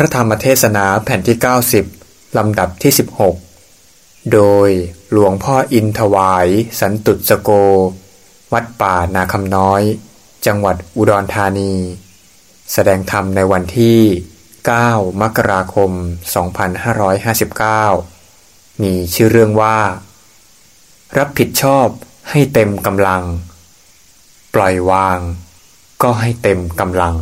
ระธรรมเทศนาแผ่นที่ 90 ลำดับที่ 16 โดยหลวงพ่ออินถวาย สันตุสโก วัดป่านาคำน้อย จังหวัดอุดรธานี แสดงธรรมในวันที่ 9 มกราคม 2559 มีชื่อเรื่องว่า รับผิดชอบให้เต็มกำลัง ปล่อยวาง ก็ให้เต็มกำลัง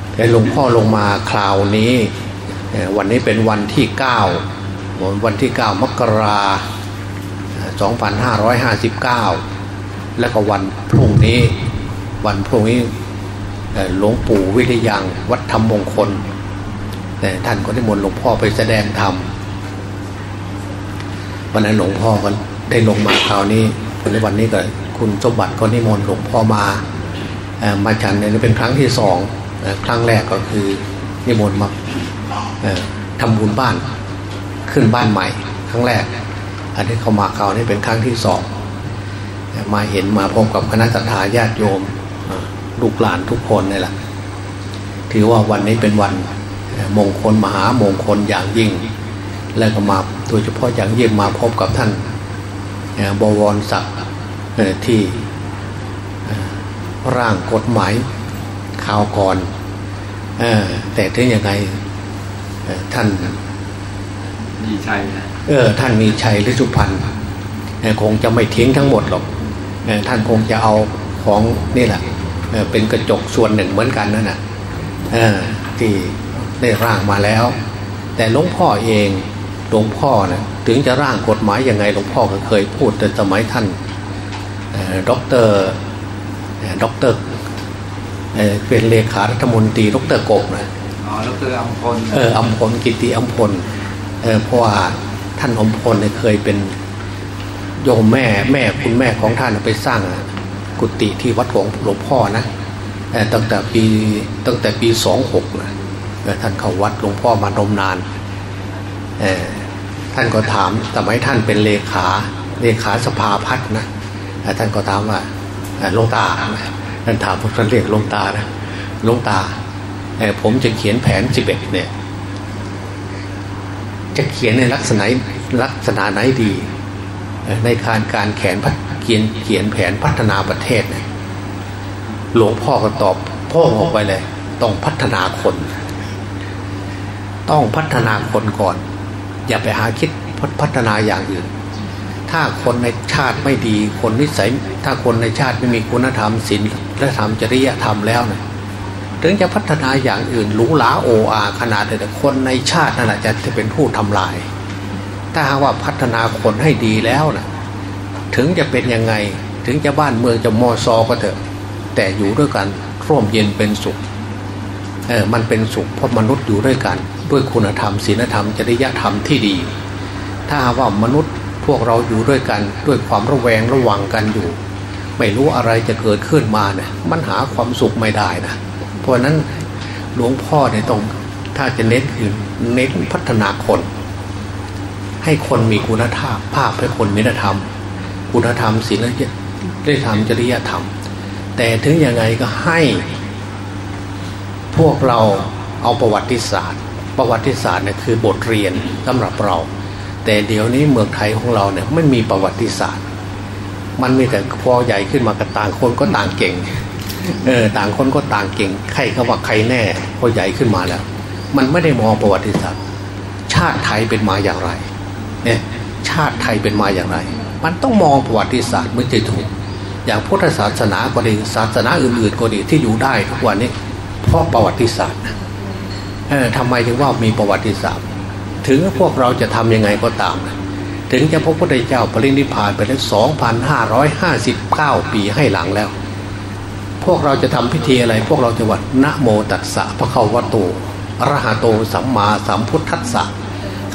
แต่ หลวงพ่อลงมาคราวนี้ วันนี้เป็นวันที่เก้าวันที่ 9 มกราสองพันห้าร้อยห้าสิบเก้าแล้วก็วันพรุ่งนี้ วันพรุ่งนี้หลวงปู่วิทยังวัดธรรมมงคลแต่ท่านก็ได้มนต์หลวงพ่อไปแสดงธรรมวันนั้นหลวงพ่อก็ได้ลงมาคราวนี้ในวันนี้ก็คุณสมบัติก็นิมนต์หลวงพ่อมาอมาฉันเนี่ยเป็นครั้งที่สอง ครั้งแรกก็คือนิมนต์มาทำบุญบ้านขึ้นบ้านใหม่ ครั้งแรก อันนี้เขามาคราวนี้เป็นครั้งที่สองมาเห็นมาพบกับคณะสัตยาญาติโยมลูกหลานทุกคนนี่แหละถือว่าวันนี้เป็นวันมงคลมหามงคลอย่างยิ่ง แล้วก็มาโดยเฉพาะอย่างยิ่งมาพบกับท่านบวรศักดิ์ที่ร่างกฎหมายข่าวก่อน แต่ถึงยังไงเอ่อท่านดีใจนะเออ ท่านมีชัยฤชุพันธ์เอ่อคงจะไม่ทิ้งทั้งหมดหรอกเอ่อท่านคงจะเอาของนี่แหละเอ่อเป็นกระจกส่วนหนึ่งเหมือนกันนั่นแหละเออที่ได้ร่างมาแล้ว แต่หลวงพ่อเองหลวงพ่อนะถึงจะร่างกฎหมายยังไงหลวงพ่อก็เคยพูดแต่สมัยท่านเอ่อด็อกเตอร์เอ่อด็อกเตอร์ เอ่อเป็นเลขารัฐมนตรีด็อกเตอร์กบนะอ๋อแล้วคืออัมพลเอออัมพลกิติอัมพลเออเพราะว่าท่านอำพลเนี่ยเคยเป็นโยมแม่แม่คุณแม่ของท่านไปสร้างกุฏิที่วัดของหลวงพ่อนะเออตั้งแต่ปีตั้งแต่ปีสองหกนะเออท่านเข้าวัดหลวงพ่อมานมนานเออท่านก็ถามสมัยท่านเป็นเลขาเลขาสภาพัฒน์นะเออท่านก็ถามว่าเอ่อหลวงตา ท่านถามท่านเรียกลงตานะลงตาเอ่ผมจะเขียนแผนสิบเอ็ดเนี่ย จะเขียนในลักษณะลักษณะไหนดี ในการการแขนพัฒเขียนเขียนแผนพัฒนาประเทศเนี่ยหลวงพ่อก็ตอบพ่อออกไปเลย ต้องพัฒนาคน ต้องพัฒนาคนก่อน อย่าไปหาคิดพัฒนาอย่างอื่น ถ้าคนในชาติไม่ดี คนนิสัย ถ้าคนในชาติไม่มีคุณธรรมศีลและธรรมจริยธรรมแล้วเนี่ยถึงจะพัฒนาอย่างอื่นหรูหราโออาขนาดแต่คนในชาตินั่นแหละจะจะเป็นผู้ทำลาย ถ้าหากว่าพัฒนาคนให้ดีแล้วนะถึงจะเป็นยังไงถึงจะบ้านเมืองจะมอซอก็เถอะ แต่อยู่ด้วยกันร่วมเย็นเป็นสุขเออมันเป็นสุขเพราะมนุษย์อยู่ด้วยกัน ด้วยคุณธรรมศีลธรรมจริยธรรมที่ดี ถ้าว่า มนุษย์ พวกเราอยู่ด้วยกันด้วยความระแวงระวังกันอยู่ ไม่รู้อะไรจะเกิดขึ้นมาเนี่ยมันหาความสุขไม่ได้นะเพราะนั้นหลวงพ่อเนี่ยต้องถ้าจะเน้นคือเน้นพัฒนาคน ให้คนมีคุณธรรมภาพให้คนมีธรรม คุณธรรมศีลได้ธรรมจริยธรรม แต่ถึงยังไงก็ให้พวกเราเอาประวัติศาสตร์ ประวัติศาสตร์เนี่ยคือบทเรียนสำหรับเรา แต่เดี๋ยวนี้เมืองไทยของเราเนี่ยไม่มีประวัติศาสตร์ มันมีแต่พอใหญ่ขึ้นมากับต่างคนก็ต่างเก่งเออต่างคนก็ต่างเก่ง ใครก็ว่าใครแน่พอใหญ่ขึ้นมาแล้ว มันไม่ได้มองประวัติศาสตร์ ชาติไทยเป็นมาอย่างไรเนี่ยชาติไทยเป็นมาอย่างไร มันต้องมองประวัติศาสตร์มันจะถูก อย่างพุทธศาสนาก็ดีศาสนาอื่นๆก็ดีที่อยู่ได้ทุกวันนี้เพราะประวัติศาสตร์เออทำไมถึงว่ามีประวัติศาสตร์ ถึงพวกเราจะทำยังไงก็ตาม ถึงจะพระพุทธเจ้าปรินิพพานไปแล้ว2,559 ปีให้หลังแล้ว พวกเราจะทำพิธีอะไร พวกเราจะวัดนะโมตัสสะพระเขาวะโตอระหะโตสัมมาสัมพุทธัสสะ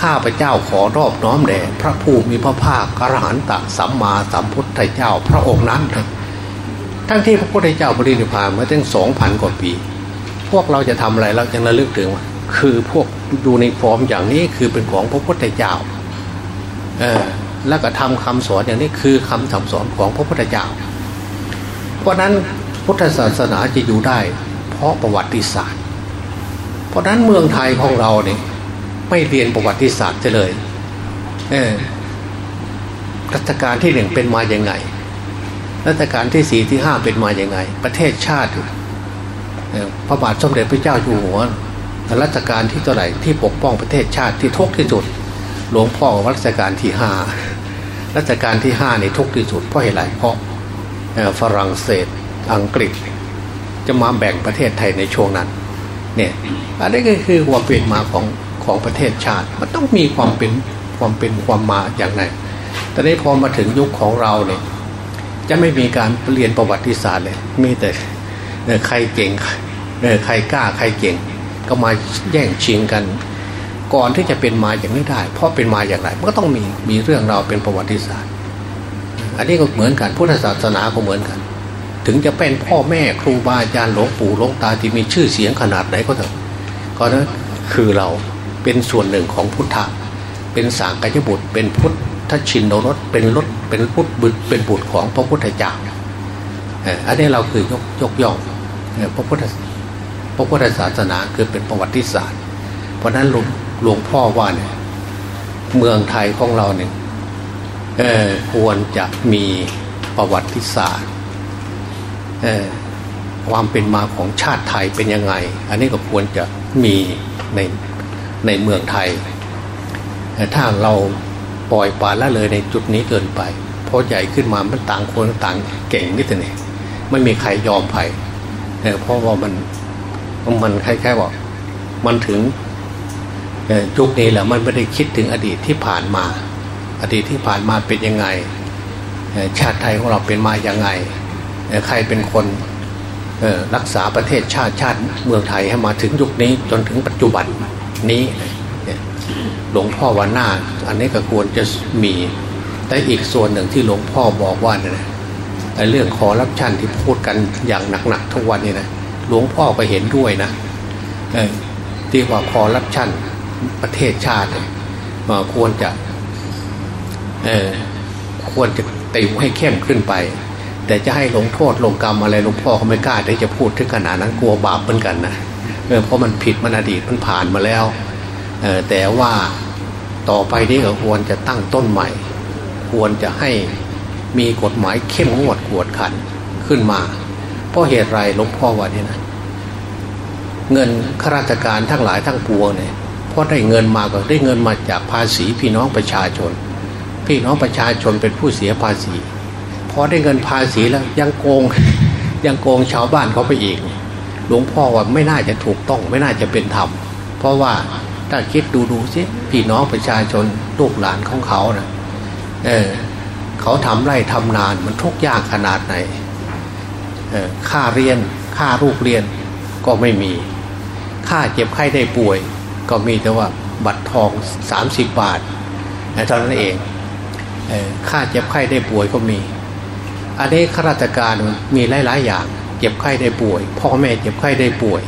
ข้าพเจ้าขอรอบน้อมแด่พระผู้มีพระภาคอรหันตสัมมาสัมพุทธเจ้าพระองค์นั้นเถอะทั้งที่พระพุทธเจ้าบริณิพพานมาตั้งสองพันกว่าปี พวกเราจะทำอะไรเราจะระลึกถึงว่าคือพวก ดูในฟอร์มอย่างนี้คือเป็นของพระพุทธเจ้าเออแล้วก็ทำคำสอนอย่างนี้คือคำสั่งสอนของพระพุทธเจ้า เพราะนั้นพุทธศาสนาจะอยู่ได้เพเพราะประวัติศาสตร์ เพราะนั้นเมืองไทยของเราเนี่ยไม่เรียนประวัติศาสตร์เลยเออรัชกาลที่หนึ่งเป็นมาอย่างไง รัชกาลที่สี่ที่ห้าเป็นมาอย่างไง ประเทศชาติพระบาทสมเด็จพระเจ้าอยู่หัว รัชกาลที่เท่าไหร่ที่ปกป้องประเทศชาติที่ทุกที่สุด หลวงพ่อรัชกาลที่ห้ารัชกาลที่ห้าในทุกที่สุดเพราะเหตุไรเพราะฝรั่งเศสอังกฤษ จะมาแบ่งประเทศไทยในช่วงนั้นเนี่ยอันนี้ก็คือความเป็นมาของของประเทศชาติ มันต้องมีความเป็นความเป็นความมาอย่างไรแต่ได้พอมาถึงยุคของเราเนี่ยจะไม่มีการเรียนประวัติศาสตร์เลย มีแต่ใครเก่งใครกล้าใครเก่ง ก็มาแย่งชิงกัน ก่อนที่จะเป็นมาอย่างนี้ได้ เพราะเป็นมาอย่างไรมันก็ต้องมีมีเรื่องราวเป็นประวัติศาสตร์ อันนี้ก็เหมือนกันพุทธศาสนาก็เหมือนกัน ถึงจะเป็นพ่อแม่ครูบาอาจารย์หลวงปู่หลวงตาที่มีชื่อเสียงขนาดไหนก็เถอะก็นั้นคือเราเป็นส่วนหนึ่งของพุทธะเป็นสางกัจบุตร เป็นพุทธชินโนรสเป็นรถเป็นพุทธบุตรเป็นบุตรของพระพุทธเจ้าอันนี้เราคือยกยกย่องพระพุทธ พระพุทธศาสนาคือเป็นประวัติศาสตร์ เพราะนั้นหลวงพ่อว่าเนี่ยเมืองไทยของเราเนี่ยควรจะมีประวัติศาสตร์ความเป็นมาของชาติไทยเป็นยังไง อันนี้ก็ควรจะมีในในเมืองไทย ถ้าเราปล่อยปละละเลยในจุดนี้เกินไปพอใหญ่ขึ้นมามันต่างคนต่างเก่งนิดหนึ่งไม่มีใครยอมใครเพราะว่ามัน มันคล้ายๆว่ามันถึงยุคนี้แหละมันไม่ได้คิดถึงอดีตที่ผ่านมา อดีตที่ผ่านมาเป็นยังไง ชาติไทยของเราเป็นมาอย่างไง ใครเป็นคนรักษาประเทศชาติชาติเมืองไทยให้มาถึงยุคนี้จนถึงปัจจุบันนี้หลวงพ่อว่าหน้าอันนี้ก็ควรจะมีแต่อีกส่วนหนึ่งที่หลวงพ่อบอกว่าเนี่ยเรื่องคอรับชันที่พูดกันอย่างหนักๆทุกวันนี้นะ หลวงพ่อก็เห็นด้วยนะที่ว่าคอรับชันประเทศชาติมาควรจะควรจะติวให้เข้มขึ้นไป แต่จะให้ลงโทษลงกรรมอะไรหลวงพ่อเขาไม่กล้าที่จะพูดถึงขนาดนั้นกลัวบาปเหมือนกันนะเพราะมันผิดมันอดีตมันผ่านมาแล้วแต่ว่าต่อไปนี้ก็ควรจะตั้งต้นใหม่ ควรจะให้มีกฎหมายเข้มงวดกวดขันขึ้นมา ราะเหตุไรหลวงพ่อว่านี่นะเงินข้าราชการทั้งหลายทั้งปวงเนี่ยเพราะได้เงินมาก็ได้เงินมาจากภาษีพี่น้องประชาชน พี่น้องประชาชนเป็นผู้เสียภาษีพอได้เงินภาษีแล้วยังโกงยังโกงชาวบ้านเขาไปอีกหลวงพ่อว่าไม่น่าจะถูกต้องไม่น่าจะเป็นธรรมเพราะว่าถ้าคิดดูดูสิพี่น้องประชาชนลูกหลานของเขานะเออเขาทำไร่ทำนานมันทุกยากขนาดไหน ค่าเรียนค่าลูกเรียนก็ไม่มี ค่าเจ็บไข้ได้ป่วย ก็มีแต่ว่าบัตรทองสามสิบบาทเท่านั้นเองค่าเจ็บไข้ได้ป่วยก็มี อันนี้ข้าราชการมีหลาย ๆ อย่าง เจ็บไข้ได้ป่วย พ่อแม่เจ็บไข้ได้ป่วย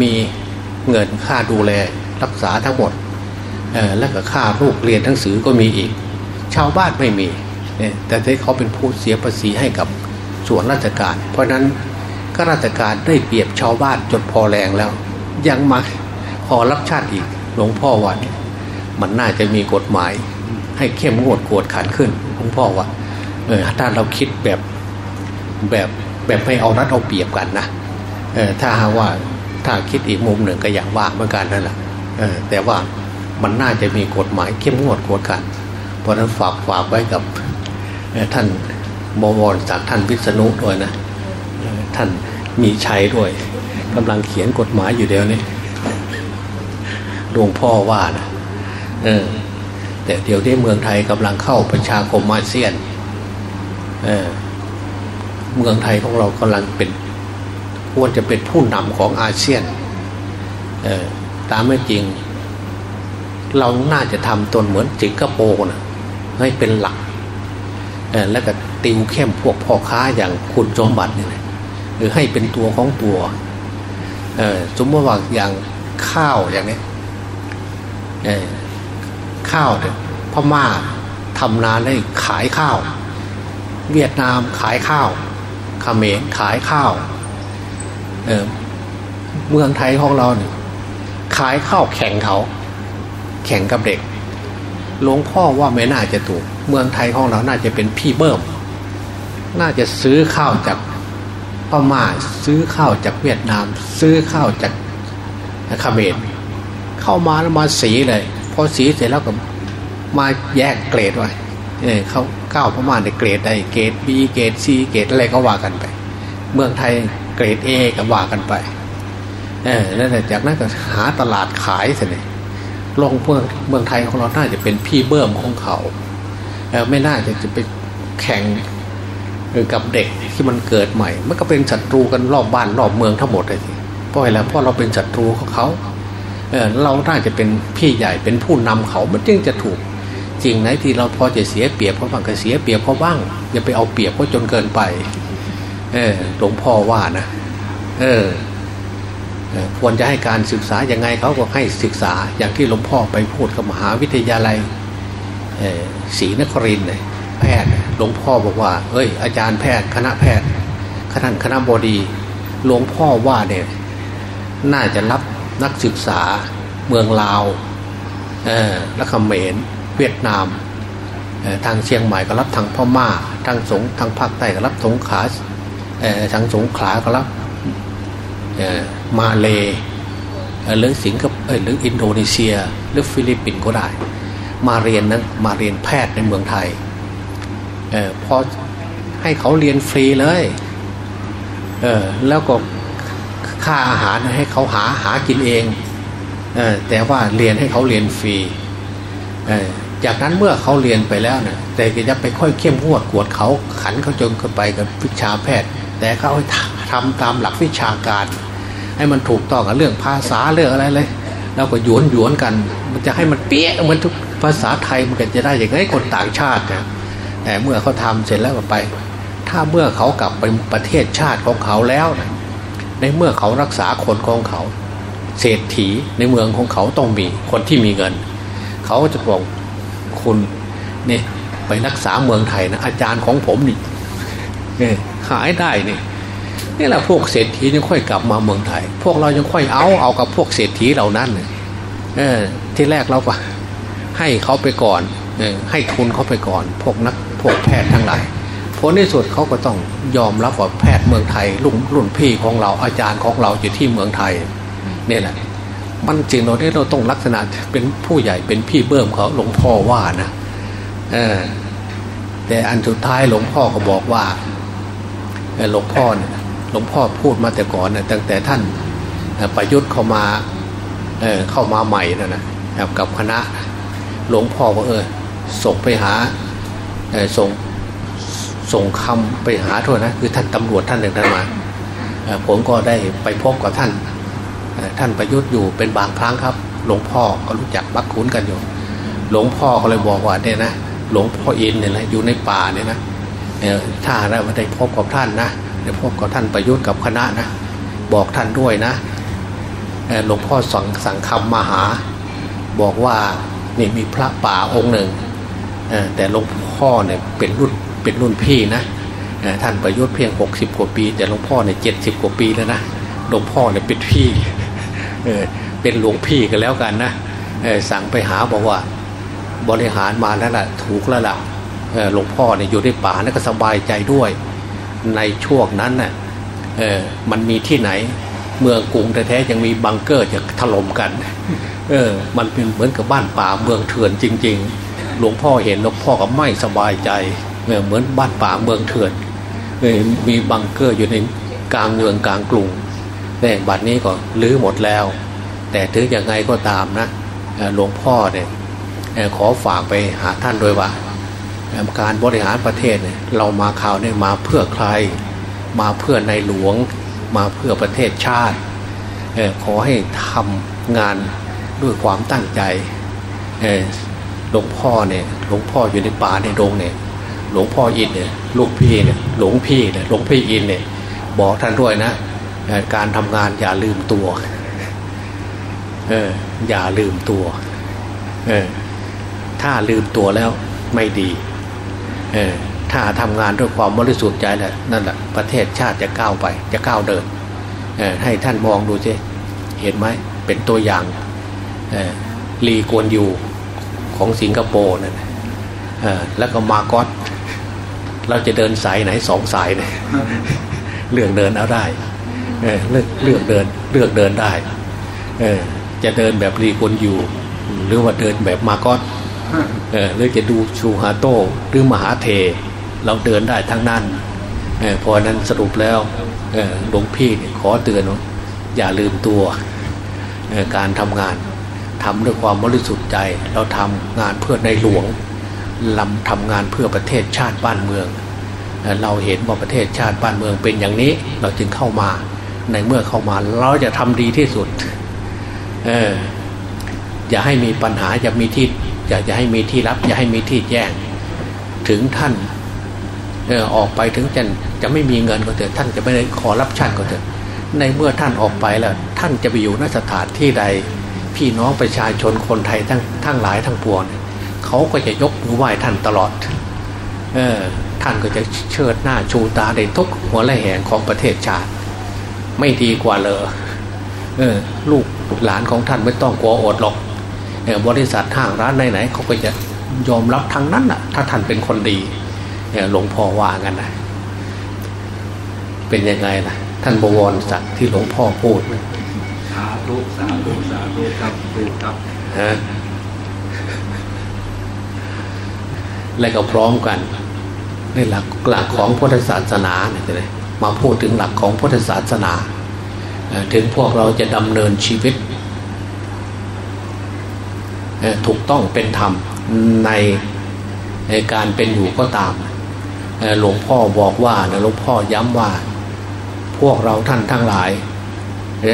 มีเงินค่าดูแลรักษาทั้งหมดแล้วก็ค่าลูกเรียนหนังสือก็มีอีก ชาวบ้านไม่มี แต่ที่เขาเป็นผู้เสียภาษีให้กับ ส่วนราชการ เพราะนั้นก็ราชการได้เปรียบชาวบ้านจนพอแรงแล้ว ยังมาพอรับชาติอีกหลวงพ่อวันมันน่าจะมีกฎหมาย ให้เข้มงวดกวดขันขึ้นหลวงพ่อว่าเออถ้าเราคิดแบบแบบแบบไม่เอารัดเอาเปรียบกันนะเออถ้าว่าถ้าคิดอีกมุมหนึ่งก็อย่างว่าเหมือนกันนั่นแหละแต่ว่ามันน่าจะมีกฎหมายเข้มงวดกวดกันเพราะนั้นฝากฝากไว้กับท่าน บวรจากท่านวิษณุด้วยนะท่านมีชัยด้วยกำลังเขียนกฎหมายอยู่เดียวนี้หลวงพ่อว่านะเออแต่เดี๋ยวนี้เมืองไทยกำลังเข้าประชาคมอาเซียนเออเมืองไทยของเรากำลังเป็นควรจะเป็นผู้นำของอาเซียนเออตามไม่จริง เราน่าจะทำตนเหมือนสิงคโปร์นะให้เป็นหลัก แล้วก็ติวเข้มพวกพ่อค้าอย่างคุณสมบัตินี่นะหรือให้เป็นตัวของตัวสมมติว่าอย่างข้าวอย่างนี้ข้าวเนี่ยพม่าทำนาได้ขายข้าว เวียดนามขายข้าวเขมรขายข้าวเเมืองไทยของเราเนี่ยขายข้าวแข่งเขา แข่งกับเด็ก หลวงพ่อว่าไม่น่าจะถูก เมืองไทยของเราน่าจะเป็นพี่เบิ้มน่าจะซื้อข้าวจากพม่าซื้อข้าวจากเวียดนาม ซื้อข้าวจากเขมรเข้ามาแล้วมาสีเลยพอสีเสร็จแล้วก็มาแยกเกรดไว้เออเขาข้าวพม่าในเกรดใดเกรดบีเกรดซีเกรดอะไรก็ว่ากันไป เมืองไทยเกรดเอก็ว่ากันไปเออแล้วจากนั้นก็หาตลาดขายสิเนี่ย ลงเมืองเมืองไทยของเราน่าจะเป็นพี่เบิ้มของเขาเไม่น่าจะจะไปแข่งกับเด็กที่มันเกิดใหม่ มันก็เป็นศัตรูกันรอบบ้านรอบเมืองทั้งหมดเลยเพราะอะไรเพราะเราเป็นศัตรูของเขาเออเราน่าจะเป็นพี่ใหญ่เป็นผู้นำเขา มันจึงจะถูกจริงไหนที่เราพอจะเสียเปรียบเพราะบ้างก็เสียเปรียบเพราะบ้างอย่าไปเอาเปรียบเพราะจนเกินไป เออหลวงพ่อว่านะ เออ ควรจะให้การศึกษาอย่างไงเขาก็ให้ศึกษาอย่างที่หลวงพ่อไปพูดกับมหาวิทยาลัยศรีนครินทร์แพทย์หลวงพ่อบอกว่าเอ้ยอาจารย์แพทย์คณะแพทย์คณะคณะบดีหลวงพ่อว่าเนี่ยน่าจะรับนักศึกษาเมืองลาวและเขมรเวียดนามทางเชียงใหม่ก็รับทางพม่าทางสงทางภาคใต้ก็รับสงขลาทางสงขลาก็รับ มาเลหรือสิงคโปร์หรืออินโดนีเซีย หรือฟิลิปปินส์ก็ได้ มาเรียนนั้นมาเรียนแพทย์ในเมืองไทยออพอให้เขาเรียนฟรีเลยเออแล้วก็ค่าอาหารให้เขาหาหากินเองเออแต่ว่าเรียนให้เขาเรียนฟรีเออจากนั้นเมื่อเขาเรียนไปแล้วเนะ่ยแต่ก็จะไปค่อยเข้มงวดกวดเขาขันเขาจนเข้าไปกับวิชาแพทย์ แต่เขาทำตามหลักวิชาการ ให้มันถูกต้องกับเรื่องภาษาเรื่องอะไรเลยแล้วก็หยวนหยวนกัน มันจะให้มันเปี้ยเหมือนทุกภาษาไทยมันก็จะได้อย่างไรคนต่างชาตินแต่เมื่อเขาทำเสร็จแล้วก็ไป ถ้าเมื่อเขากลับไปประเทศชาติของเขาแล้วนะในเมื่อเขารักษาคนของเขา เศรษฐีในเมืองของเขาต้องมีคนที่มีเงิน เขาจะบอกคุณเนี่ยไปรักษาเมืองไทยนะอาจารย์ของผมนี่เนี่ย ขายได้นี่นี่แหละพวกเศรษฐียังค่อยกลับมาเมืองไทย พวกเรายังค่อยเอาเอากับพวกเศรษฐีเหล่านั้นเออที่แรกเราก็ให้เขาไปก่อนเออให้ทุนเขาไปก่อน พวกนักพวกแพทย์ทั้งหลายผลในสุดเขาก็ต้องยอมรับว่าแพทย์เมืองไทยรุ่นรุ่นพี่ของเราอาจารย์ของเราอยู่ที่เมืองไทยนี่แหละมันจริงเราได้เราต้องลักษณะเป็นผู้ใหญ่เป็นพี่เบิ่มเขาหลวงพ่อว่านะเออแต่อันสุดท้ายหลวงพ่อก็บอกว่า หลวงพ่อเนี่ยหลวงพ่อพูดมาแต่ก่อนเนี่ยตั้งแต่ท่านประยุทธ์เข้ามาเออเข้ามาใหม่นะนะกับคณะหลวงพ่อว่าเออส่งไปหาส่งส่งคำไปหาโทษนะคือท่านตำรวจท่านหนึ่งท่านมาผมก็ได้ไปพบกับท่านท่านประยุทธ์อยู่เป็นบางครั้งครับ หลวงพ่อก็รู้จักบักคุ้นกันอยู่ หลวงพ่อก็เลยบอกว่าเนี่ยนะหลวงพ่ออินเนี่ยนะอยู่ในป่าเนี่ยนะ ถ้าได้มาได้พบกับท่านนะได้พบกับท่านประยุทธ์กับคณะนะ บอกท่านด้วยนะหลวงพ่อสั่งสั่งคำมาหา บอกว่านี่มีพระป่าองค์หนึ่งแต่หลวงพ่อเนี่ยเป็นรุ่นเป็นรุ่นพี่นะท่านประยุทธ์เพียงหกสิบกว่าปี แต่หลวงพ่อเนี่ยเจ็ดสิบกว่าปีแล้วนะหลวงพ่อเนี่ยเป็นพี่เออเป็นหลวงพี่กันแล้วกันนะสั่งไปหาบอกว่าบริหารมาแล้วล่ะถูกแล้วล่ะ หลวงพ่อเนี่ยอยู่ในป่าแล้วก็สบายใจด้วย ในช่วงนั้นน่ะเออมันมีที่ไหน เมืองกรุงแท้ๆยังมีบังเกอร์จะถล่มกัน เออ มันเป็นเหมือนกับบ้านป่าเมืองเถื่อนจริง ๆ หลวงพ่อเห็นหลวงพ่อก็ไม่สบายใจเหมือนบ้านป่าเมืองเถื่อนมีบังเกอร์อยู่ในกลางเมืองกลางกรุงแต่บัดนี้ก็รื้อหมดแล้ว แต่ถึงยังไงก็ตามนะหลวงพ่อเนี่ยขอฝากไปหาท่านโดยว่า การบริหารประเทศเนี่ยเรามาข่าวเนี่ยมาเพื่อใคร มาเพื่อในหลวง มาเพื่อประเทศชาติขอให้ทำงานด้วยความตั้งใจหลวงพ่อเนี่ยหลวงพ่ออยู่ในป่าในดงเนี่ยหลวงพ่ออินเนี่ยลูกพี่เนี่ยหลวงพี่เนี่ยหลวงพี่อินเนี่ยบอกท่านด้วยนะการทำงานอย่าลืมตัวเอออย่าลืมตัวเออถ้าลืมตัวแล้วไม่ดี ถ้าทำงานด้วยความบริสุทธิ์ใจแหละนั่นแหละประเทศชาติจะก้าวไป จะก้าวเดินให้ท่านมองดูสิเห็นไหมเป็นตัวอย่างลีกวนยูของสิงคโปร์นั่นแล้วก็มาก็ตเราจะเดินสายไหนสองสายเนี่ยเลือกเดินเอาได้เลือกเลือกเดินเลือกเดินได้จะเดินแบบรีกวนยูหรือว่าเดินแบบมาก็ต หรือจะดูชูฮาโต้หรือมหาเท เราเดินได้ทั้งนั้นพอนั้นสรุปแล้วหลวงพี่ขอเตือนอย่าลืมตัวการทำงานทำด้วยความบริสุทธิ์ใจ เราทำงานเพื่อในหลวงลำทำงานเพื่อประเทศชาติบ้านเมือง เราเห็นว่าประเทศชาติบ้านเมืองเป็นอย่างนี้ เราจึงเข้ามาในเมื่อเข้ามาเราจะทำดีที่สุด เอออย่าให้มีปัญหาอย่ามีที่ อย่าอย่าให้มีที่รับ อย่าให้มีที่แจ้งถึงท่านเออออกไปถึงจะจะไม่มีเงินก็เถอะท่านจะไม่ได้ขอรับชันก็เถอะในเมื่อท่านออกไปแล้ว ท่านจะไปอยู่นสถานที่ใด พี่น้องประชาชนคนไทยทั้งทั้งหลายทั้งปวงเขาก็จะยกมือไหว้ท่านตลอดเออท่านก็จะเชิดหน้าชูตาในทุกหัวและแห่งของประเทศชาติ ไม่ดีกว่าเลยเออลูกหลานของท่านไม่ต้องกลัวอดหรอก บริษัทห้างร้านไหนๆเขาก็จะยอมรับทั้งนั้นน่ะ ถ้าท่านเป็นคนดีหลวงพ่อว่ากันนะเป็นยังไงล่ะ ท่านบวรสัตว์ที่หลวงพ่อพูดสาธุสาธุสาธุครับถูกครับฮะและก็พร้อมกันในหลักหลักของพุทธศาสนาเนี่ยมาพูดถึงหลักของพุทธศาสนา ถึงพวกเราจะดำเนินชีวิต ถูกต้องเป็นธรรมในการเป็นอยู่ก็ตามหลวงพ่อบอกว่าหลวงพ่อย้ำว่า พวกเราท่านทั้งหลาย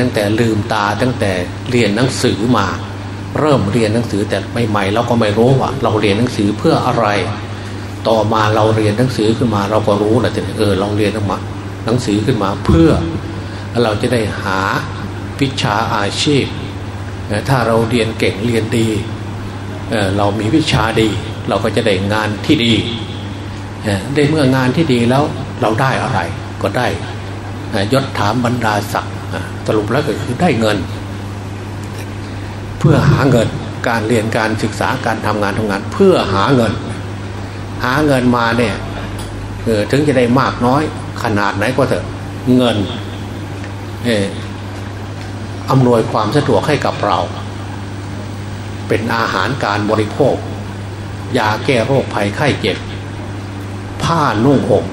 ตั้งแต่ลืมตาตั้งแต่เรียนหนังสือมา เริ่มเรียนหนังสือแต่ใหม่ๆเราก็ไม่รู้ว่า เราเรียนหนังสือเพื่ออะไร ต่อมาเราเรียนหนังสือขึ้นมา เราก็รู้แหละเออเราเรียนมาหนังสือขึ้นมาเพื่อเราจะได้หาวิชาอาชีพ ถ้าเราเรียนเก่งเรียนดี เรามีวิชาดี เราก็จะได้งานที่ดี ได้เมื่องานที่ดีแล้วเราได้อะไรก็ได้ยศถามบรรดาศักดิ์สรุปแล้วก็คือได้เงิน เพื่อหาเงินการเรียนการศึกษาการทำงานทำงาน เพื่อหาเงิน หาเงินมาเนี่ยถึงจะได้มากน้อยขนาดไหนก็เถอะเงิน อำนวยความสะดวกให้กับเรา เป็นอาหารการบริโภค ยาแก้โรคภัยไข้เจ็บ ผ้านุ่งห่ม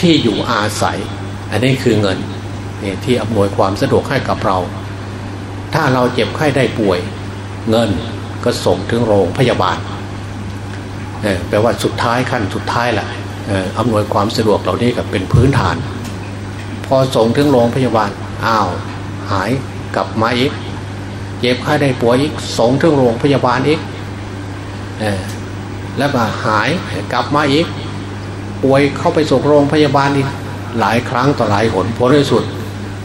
ที่อยู่อาศัย อันนี้คือเงินที่อำนวยความสะดวกให้กับเรา ถ้าเราเจ็บไข้ได้ป่วย เงินก็ส่งถึงโรงพยาบาลแปลว่าสุดท้ายขั้นสุดท้ายแหละอำนวยความสะดวกเหล่านี้กับเป็นพื้นฐาน พอส่งถึงโรงพยาบาลอ้าว หายกลับมาอีกเจ็บไข้ได้ป่วยอีกส่งถึงโรงพยาบาลอีกแล้วก็หายกลับมาอีก ป่วยเข้าไปส่งโรงพยาบาลอีกหลายครั้งต่อหลายหนผลที่สุด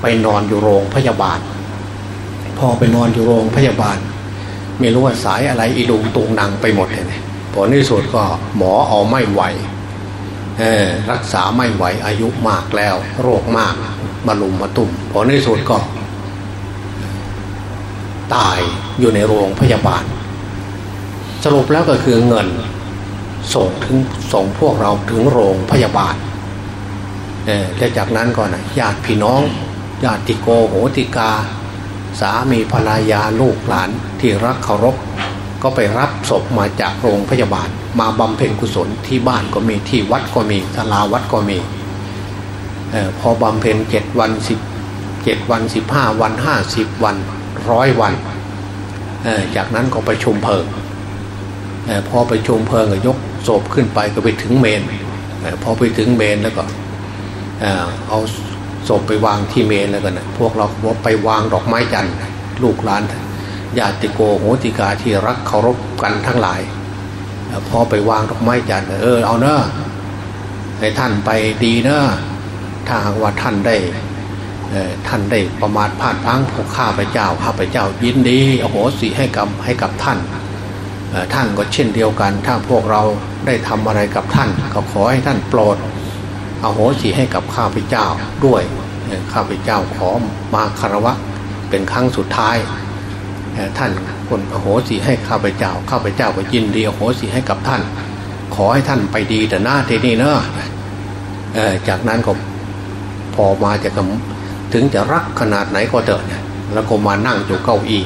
ไปนอนอยู่โรงพยาบาล พอไปนอนอยู่โรงพยาบาล ไม่รู้ว่าสายอะไรอีดุงตุงนางไปหมดเลยผลที่สุดก็หมอเอาไม่ไหวรักษาไม่ไหวอายุมากแล้ว โรคมากมาลุมมาตุ่มผลที่สุดก็ ตายอยู่ในโรงพยาบาล สรุปแล้วก็คือเงิน ส่งถึงส่งพวกเราถึงโรงพยาบาลเออและจากนั้นก่อนนะญาติพี่น้องญาติโกโหติกา สามีภรรยาลูกหลานที่รักเคารพก็ไปรับศพมาจากโรงพยาบาล มาบำเพ็ญกุศลที่บ้านก็มีที่วัดก็มีศาลาวัดก็มีออพอบำเพ็ญเจ็ดวันสิบเจ็ดวันสิบห้าวันห้าสิบวัน ร้อยวัน จากนั้นก็ไปชุมเพลิงพอไปชุมเพลิงก็ยกศพขึ้นไปก็ไปถึงเมนพอไปถึงเมนแล้วก็เอาศพไปวางที่เมนแล้วกันนะพวกเราไปวางดอกไม้จันทร์ลูกหลานญาติโกโหติกาที่รักเคารพกันทั้งหลายพอไปวางดอกไม้จันทร์เออเอาเนอะให้ท่านไปดีเนอะถ้าหากว่าท่านได้ ท่านได้ประมาทพลาดพังพวกข้าพเจ้าข้าพเจ้ายินดีโอโหสิให้กับให้กับท่านท่านก็เช่นเดียวกัน ถ้าพวกเราได้ทำอะไรกับท่าน ก็ขอให้ท่านโปรดเอโหสิให้กับข้าพเจ้าด้วยข้าพเจ้าขอมาคารวะเป็นครั้งสุดท้าย ท่านคนอโหสิให้ข้าพเจ้าข้าพเจ้าก็ยินดีอโหสิให้กับท่าน ขอให้ท่านไปดีแต่หน้าที่นี่เนอะจากนั้นก็พอมาจะ ถึงจะรักขนาดไหนก็เถอะเนี่ยแล้วก็มานั่งอยู่เก้าอี้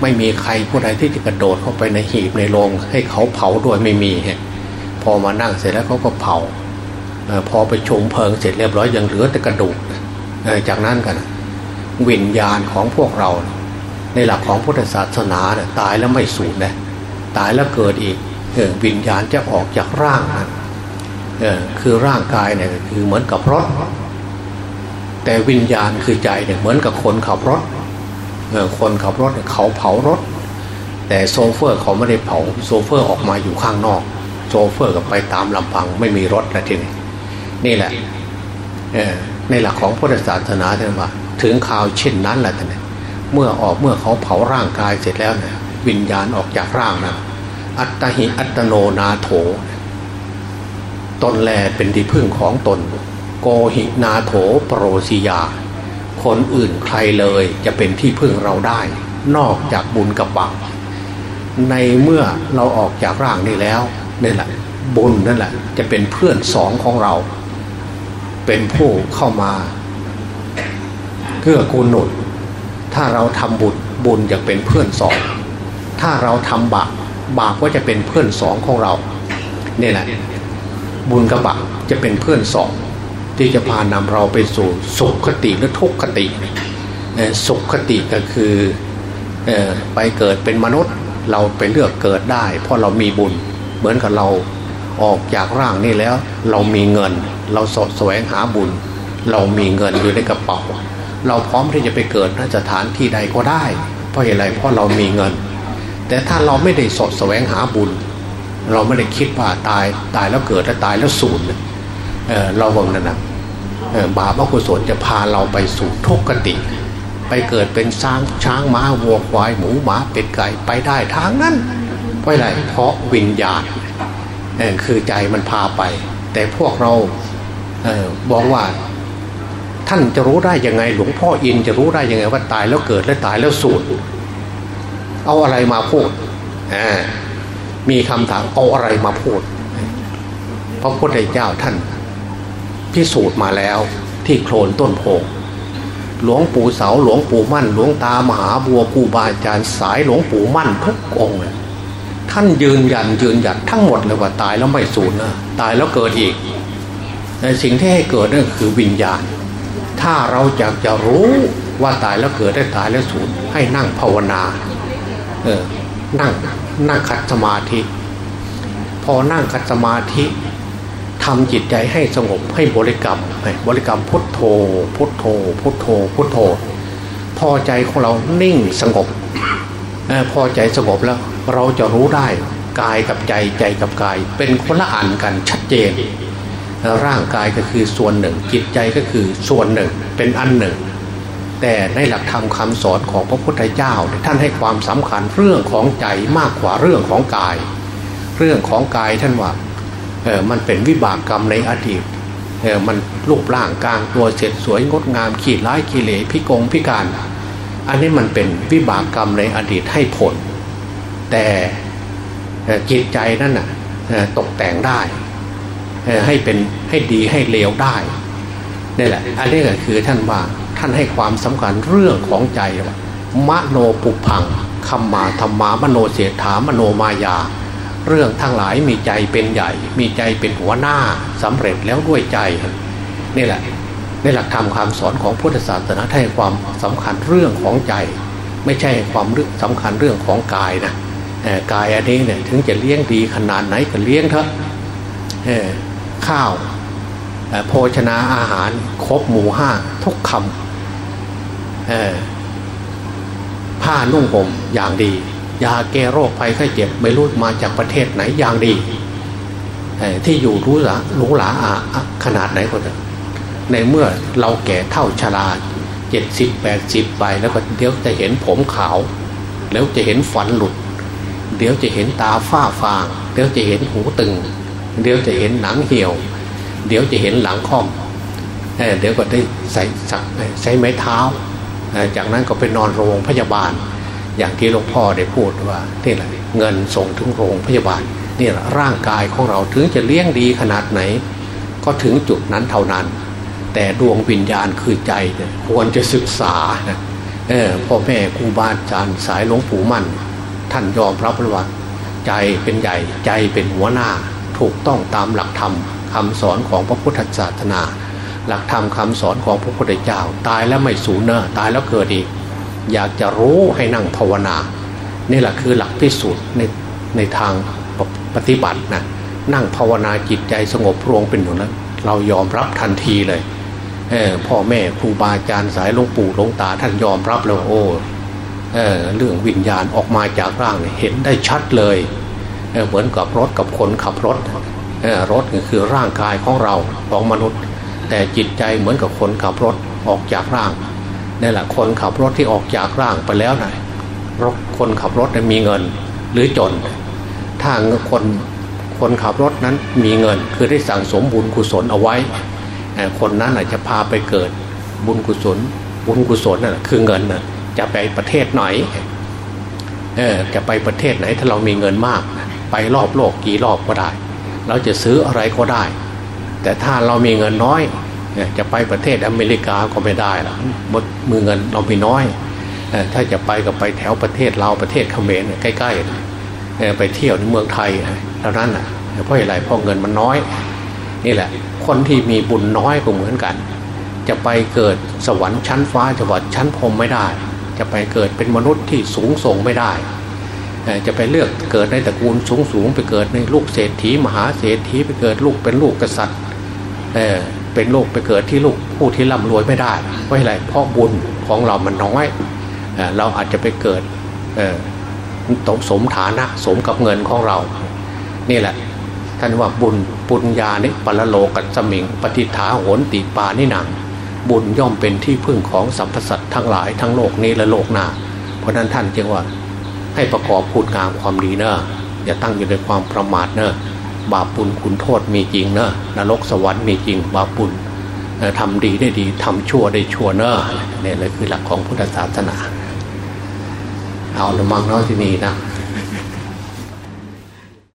ไม่มีใครผู้ใดที่จะกระโดดเข้าไปในหีบในโรงให้เขาเผาด้วยไม่มีพอมานั่งเสร็จแล้วเขาก็เผาพอไปชมเพลิงเสร็จเรียบร้อยยังเหลือแต่กระดูกจากนั้นกันวิญญาณของพวกเรา ในหลักของพุทธศาสนาเนี่ยตายแล้วไม่สูญนะตายแล้วเกิดอีกวิญญาณจะออกจากร่างนั้นคือร่างกายเนี่ยคือเหมือนกับรถ แต่วิญญาณคือใจเนี่ยเหมือนกับคนขับรถคนขับรถเขาเผารถ แต่โชเฟอร์เขาไม่ได้เผาโชเฟอร์ออกมาอยู่ข้างนอก โชเฟอร์ก็ไปตามลำพังไม่มีรถนะทีนี้นี่แหละในหลักของพุทธศาสนาท่านว่าถึงข่าวเช่นนั้นแหละท่านเมื่อออกเมื่อเขาเผาร่างกายเสร็จแล้วเนี่ยวิญญาณออกจากร่างนะอัตหิอัตโนนาโถ ตนแลเป็นที่พึ่งของตน โกหินาโถโปรสิยา คนอื่นใครเลยจะเป็นที่พึ่งเราได้ นอกจากบุญกับบาปในเมื่อเราออกจากร่างนี้แล้วนี่แหละบุญนั่นแหละจะเป็นเพื่อนสองของเรา เป็นผู้เข้ามาเพื่อกูลหนุนถ้าเราทำบุญบุญจะเป็นเพื่อนสอง ถ้าเราทำบาปบาปก็จะเป็นเพื่อนสองของเราเนี่ยแหละบุญกับบาปจะเป็นเพื่อนสอง ที่จะพานำเราไปสู่สุขคติหรือทุกขคติสุขคติก็คือไปเกิดเป็นมนุษย์เราไปเลือกเกิดได้ เพราะเรามีบุญเหมือนกับเราออกจากร่างนี่แล้ว เรามีเงิน เราสดแสวงหาบุญ เรามีเงินอยู่ในกระเป๋า เราพร้อมที่จะไปเกิดนสถานที่ใดก็ได้ เพราะอะไรเพราะเรามีเงิน แต่ถ้าเราไม่ได้สดแสวงหาบุญ เราไม่ได้คิดว่าตายตายแล้วเกิดแล้วตายแล้วสูญเเราหวังนั่นนะ บาปอกุศลจะพาเราไปสู่ทุกขติ ไปเกิดเป็นช้างช้างม้าวัวควายหมูหมาเป็ดไก่ไปได้ทางนั้นเพราะอะไรเพราะวิญญาณคือใจมันพาไป แต่พวกเราเออบอกว่าท่านจะรู้ได้ยังไง หลวงพ่ออินจะรู้ได้ยังไงว่าตายแล้วเกิดและตายแล้วสูญเอาอะไรมาพูดมีคำถามเอาอะไรมาพูดพระพุทธเจ้าท่าน พิสูจน์มาแล้วที่โคลนต้นโพหลวงปู่เสาหลวงปู่มั่น หลวงตามหาบัวกูบาอาจารย์สายหลวงปู่มั่นทุกองค์ท่านยืนยันยืนยันทั้งหมดเลยว่าตายแล้วไม่สูญนะตายแล้วเกิดอีกในสิ่งที่ให้เกิดนั่นคือวิญญาณ ถ้าเราอยากจะรู้ว่าตายแล้วเกิดได้ตายแล้วสูญให้นั่งภาวนาเออนั่งนั่งขัดสมาธิ พอนั่งขัดสมาธิ ทำจิตใจให้สงบให้บริกรรมบริกรรมพุทโธ พุทโธ พุทโธ พุทโธ พอใจของเรานิ่งสงบพอใจสงบแล้ว เราจะรู้ได้กายกับใจใจกับกาย เป็นคนละอันกันชัดเจน ร่างกายก็คือส่วนหนึ่ง จิตใจก็คือส่วนหนึ่งเป็นอันหนึ่ง แต่ในหลักธรรมคาสอนของพระพุทธเจ้า ท่านให้ความสำคัญเรื่องของใจมากกว่าเรื่องของกาย เรื่องของกายท่านว่า มันเป็นวิบากกรรมในอดีตเออมันรูปร่างกลางตัวเสร็จสวยงดงามขีดร้ายขีเลพิกงพิการ อันนี้มันเป็นวิบากกรรมในอดีตให้ผล แต่จิตใจนั่นน่ะตกแต่งได้ให้เป็นให้ดีให้เลวได้นี่แหละ อันนี้ก็คือท่านว่าท่านให้ความสำคัญเรื่องของใจว่ามโนปุพังคำมาธรรมามโนเสถามโนมายา เรื่องทั้งหลายมีใจเป็นใหญ่ มีใจเป็นหัวหน้าสำเร็จแล้วด้วยใจนี่แหละในหลักธรรมคำสอนของพุทธศาสนาให้ความสำคัญเรื่องของใจ ไม่ใช่ความสำคัญเรื่องของกายนะกายอันนี้เนี่ยถึงจะเลี้ยงดีขนาดไหนก็เลี้ยงเถอะข้าวโภชนาอาหารครบหมู่ห้าทุกคำผ้านุ่งห่มอย่างดี ยาแก้โรคภัยไข้เจ็บไม่รู้มาจากประเทศไหนอย่างดีที่อยู่รู้หลาหรูหราขนาดไหนก็เถอะในเมื่อเราแก่เท่าชราเจ็ดสิบแปดสิบไปแล้วก็เดี๋ยวจะเห็นผมขาว แล้วจะเห็นฟันหลุด เดี๋ยวจะเห็นตาฝ้าฟาง เดี๋ยวจะเห็นหูตึง เดี๋ยวจะเห็นหนังเหี่ยว เดี๋ยวจะเห็นหลังค่อมเดี๋ยวก็ได้ใส่ใช้ไม้เท้า จากนั้นก็ไปนอนโรงพยาบาล อย่างที่หลวงพ่อได้พูดว่านี่แหละเงินส่งถึงโรงพยาบาลนี่แหละร่างกายของเราถึงจะเลี้ยงดีขนาดไหน ก็ถึงจุดนั้นเท่านั้น แต่ดวงวิญญาณคือใจเนี่ยควรจะศึกษาเออพ่อแม่ครูบาอาจารย์สายหลวงปู่มั่น ท่านยอมรับว่าใจเป็นใหญ่ใจเป็นหัวหน้า ถูกต้องตามหลักธรรมคำสอนของพระพุทธศาสนา หลักธรรมคาสอนของพระพุทธเจ้า ตายแล้วไม่สูญเนอตายแล้วเกิดอีก อยากจะรู้ให้นั่งภาวนา นี่แหละคือหลักพิสูจน์ในในทางปฏิบัตินะนั่งภาวนาจิตใจสงบรวงเป็นอย่างนั้นเรายอมรับทันทีเลยเออพ่อแม่ครูบาอาจารย์สายหลวงปู่หลวงตาท่านยอมรับแล้วโอ้เออเรื่องวิญญาณออกมาจากร่างเห็นได้ชัดเลยเเหมือนกับรถกับคนขับรถรถก็คือร่างกายของเราของมนุษย์ แต่จิตใจเหมือนกับคนขับรถออกจากร่าง นี่แหละคนขับรถที่ออกจากร่างไปแล้วนะรถคนขับรถมีเงินหรือจน ถ้าคนคนขับรถนั้นมีเงิน คือได้สั่งสมบุญกุศลเอาไว้ คนนั้นอาจจะพาไปเกิดบุญกุศล บุญกุศลนั่นคือเงินน่ะจะไปประเทศไหนเออจะไปประเทศไหนถ้าเรามีเงินมาก ไปรอบโลกกี่รอบก็ได้ เราจะซื้ออะไรก็ได้ แต่ถ้าเรามีเงินน้อย จะไปประเทศอเมริกาก็ไม่ได้ละหมดมือเงินเราไมีน้อย ถ้าจะไปก็ไปแถวประเทศเราประเทศเขมรใกล้ๆไปเที่ยวในเมืองไทยเท่านั้นเพราะอะไรเพราะเงินมันน้อย นี่แหละ คนที่มีบุญน้อยก็เหมือนกัน จะไปเกิดสวรรค์ชั้นฟ้าจังหวัดชั้นพรมไม่ได้ จะไปเกิดเป็นมนุษย์ที่สูงส่งไม่ได้จะไปเลือกเกิดในตระกูลสูงสูงไปเกิดในลูกเศรษฐีมหาเศรษฐีไปเกิดลูกเป็นลูกกษัตริย์ เเป็นลูกไปเกิดที่ลูกผู้ที่ร่ำรวยไม่ได้เพราะอะไรเพราะบุญของเรามันน้อยเราอาจจะไปเกิดตสมฐานะสมกับเงินของเรา นี่แหละ ท่านว่าบุญปุญญานิปรโลกัสมิง ปฏิฐาโหนติปานิหนัง บุญย่อมเป็นที่พึ่งของสัมพสัตทั้งหลายทั้งโลกนี้และโลกหน้า เพราะนั้นท่านจึงว่าให้ประกอบคุณงามความดีเนอะอย่าตั้งอยู่ในความประมาทเนอะ บาปบุญคุณโทษมีจริงเนอะนรกสวรรค์มีจริงบาปบุญทำดีได้ดีทำชั่วได้ชั่วเนอะเนี่ยเลยคือหลักของพุทธศาสนา เอาละมังน้อยที่นี่นะ